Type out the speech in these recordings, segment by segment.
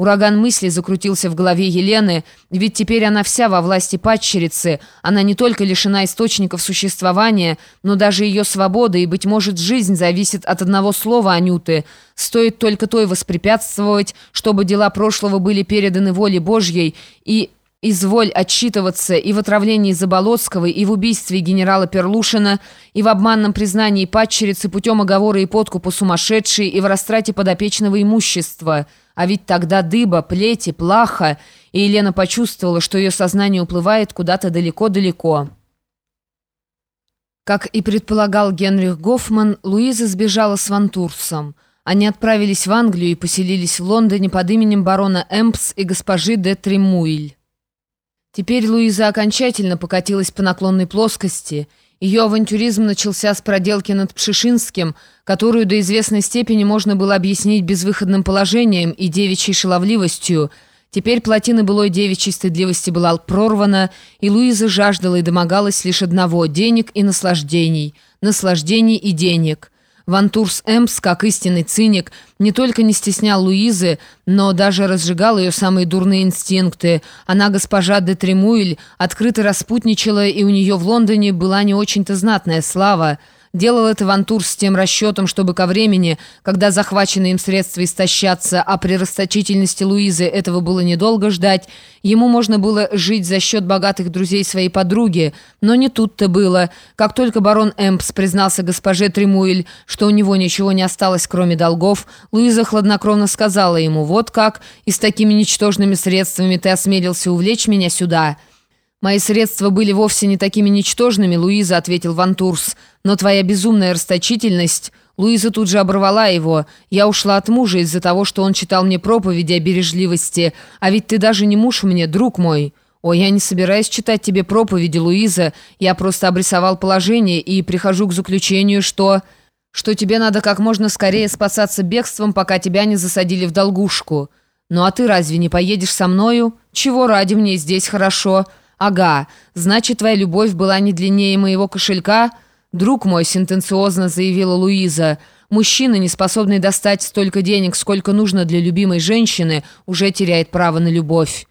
Ураган мыслей закрутился в голове Елены, ведь теперь она вся во власти падчерицы. Она не только лишена источников существования, но даже ее свобода и, быть может, жизнь зависит от одного слова Анюты. Стоит только той воспрепятствовать, чтобы дела прошлого были переданы воле Божьей и... Изволь отчитываться и в отравлении Заболоцкого, и в убийстве генерала Перлушина, и в обманном признании падчерицы путем оговора и подкупа сумасшедшей, и в растрате подопечного имущества. А ведь тогда дыба, плети, плаха, и Елена почувствовала, что ее сознание уплывает куда-то далеко-далеко. Как и предполагал Генрих Гофман, Луиза сбежала с Вантурсом. Они отправились в Англию и поселились в Лондоне под именем барона Эмпс и госпожи де Тремуиль. Теперь Луиза окончательно покатилась по наклонной плоскости. Ее авантюризм начался с проделки над Пшишинским, которую до известной степени можно было объяснить безвыходным положением и девичьей шаловливостью. Теперь плотина былой девичьей стыдливости была прорвана, и Луиза жаждала и домогалась лишь одного – денег и наслаждений. Наслаждений и денег – Вантурс Эмс, как истинный циник, не только не стеснял Луизы, но даже разжигал ее самые дурные инстинкты. Она, госпожа де Тремуэль, открыто распутничала, и у нее в Лондоне была не очень-то знатная слава – Делал это Вантур с тем расчетом, чтобы ко времени, когда захваченные им средства истощатся, а при расточительности Луизы этого было недолго ждать, ему можно было жить за счет богатых друзей своей подруги. Но не тут-то было. Как только барон Эмпс признался госпоже Тремуэль, что у него ничего не осталось, кроме долгов, Луиза хладнокровно сказала ему, «Вот как, и с такими ничтожными средствами ты осмелился увлечь меня сюда». «Мои средства были вовсе не такими ничтожными, Луиза», — ответил Вантурс. «Но твоя безумная расточительность...» Луиза тут же оборвала его. «Я ушла от мужа из-за того, что он читал мне проповеди о бережливости. А ведь ты даже не муж мне, друг мой». «Ой, я не собираюсь читать тебе проповеди, Луиза. Я просто обрисовал положение и прихожу к заключению, что...» «Что тебе надо как можно скорее спасаться бегством, пока тебя не засадили в долгушку. Ну а ты разве не поедешь со мною? Чего ради мне здесь хорошо?» «Ага, значит, твоя любовь была не длиннее моего кошелька?» «Друг мой», — сентенциозно заявила Луиза, «мужчина, не способный достать столько денег, сколько нужно для любимой женщины, уже теряет право на любовь».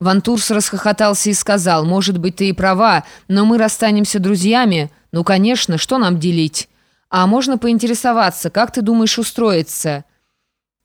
Вантурс расхохотался и сказал, «Может быть, ты и права, но мы расстанемся друзьями? Ну, конечно, что нам делить? А можно поинтересоваться, как ты думаешь устроиться?»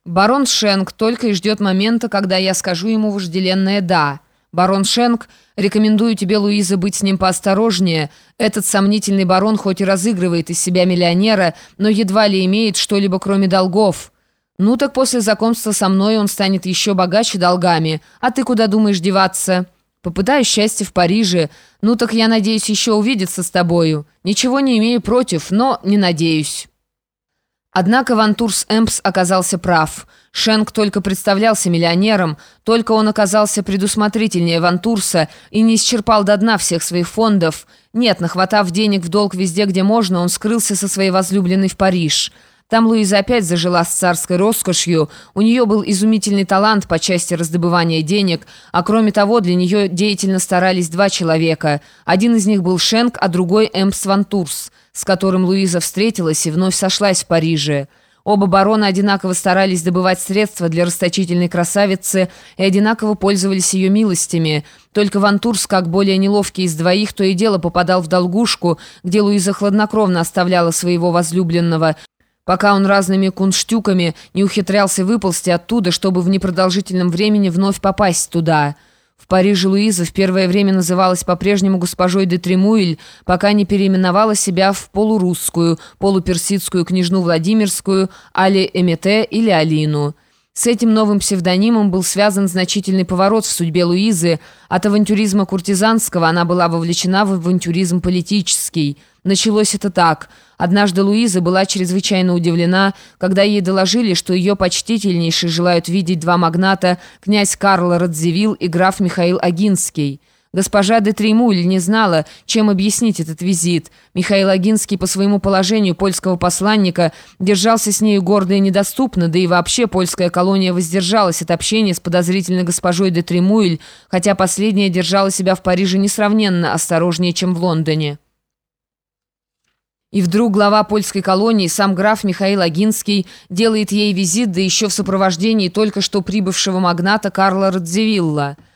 Барон Шенк только и ждет момента, когда я скажу ему вожделенное «да». Барон Шенк, рекомендую тебе, Луиза, быть с ним поосторожнее. Этот сомнительный барон хоть и разыгрывает из себя миллионера, но едва ли имеет что-либо кроме долгов. Ну так после знакомства со мной он станет еще богаче долгами. А ты куда думаешь деваться? Попытаю счастье в Париже. Ну так я надеюсь еще увидеться с тобою. Ничего не имею против, но не надеюсь». Однако Вантурс Эмпс оказался прав. Шенк только представлялся миллионером, только он оказался предусмотрительнее Вантурса и не исчерпал до дна всех своих фондов. Нет, нахватав денег в долг везде, где можно, он скрылся со своей возлюбленной в Париж. Там Луиза опять зажила с царской роскошью. У нее был изумительный талант по части раздобывания денег, а кроме того, для нее деятельно старались два человека. Один из них был Шенк, а другой Эмпс Вантурс, с которым Луиза встретилась и вновь сошлась в Париже. Оба барона одинаково старались добывать средства для расточительной красавицы и одинаково пользовались ее милостями. Только Вантурс, как более неловкий из двоих, то и дело попадал в долгушку, где Луиза хладнокровно оставляла своего возлюбленного, пока он разными кунштюками не ухитрялся выползти оттуда, чтобы в непродолжительном времени вновь попасть туда. В Париже Луиза в первое время называлась по-прежнему госпожой де Тремуэль, пока не переименовала себя в полурусскую, полуперсидскую княжну Владимирскую, Али Эмете или Алину. С этим новым псевдонимом был связан значительный поворот в судьбе Луизы. От авантюризма куртизанского она была вовлечена в авантюризм политический. Началось это так. Однажды Луиза была чрезвычайно удивлена, когда ей доложили, что ее почтительнейшие желают видеть два магната, князь Карл Радзивилл и граф Михаил Агинский. Госпожа де Тремуль не знала, чем объяснить этот визит. Михаил Агинский по своему положению польского посланника держался с нею гордо и недоступно, да и вообще польская колония воздержалась от общения с подозрительной госпожой де Тремуэль, хотя последняя держала себя в Париже несравненно осторожнее, чем в Лондоне. И вдруг глава польской колонии, сам граф Михаил Агинский, делает ей визит, да еще в сопровождении только что прибывшего магната Карла Радзивилла –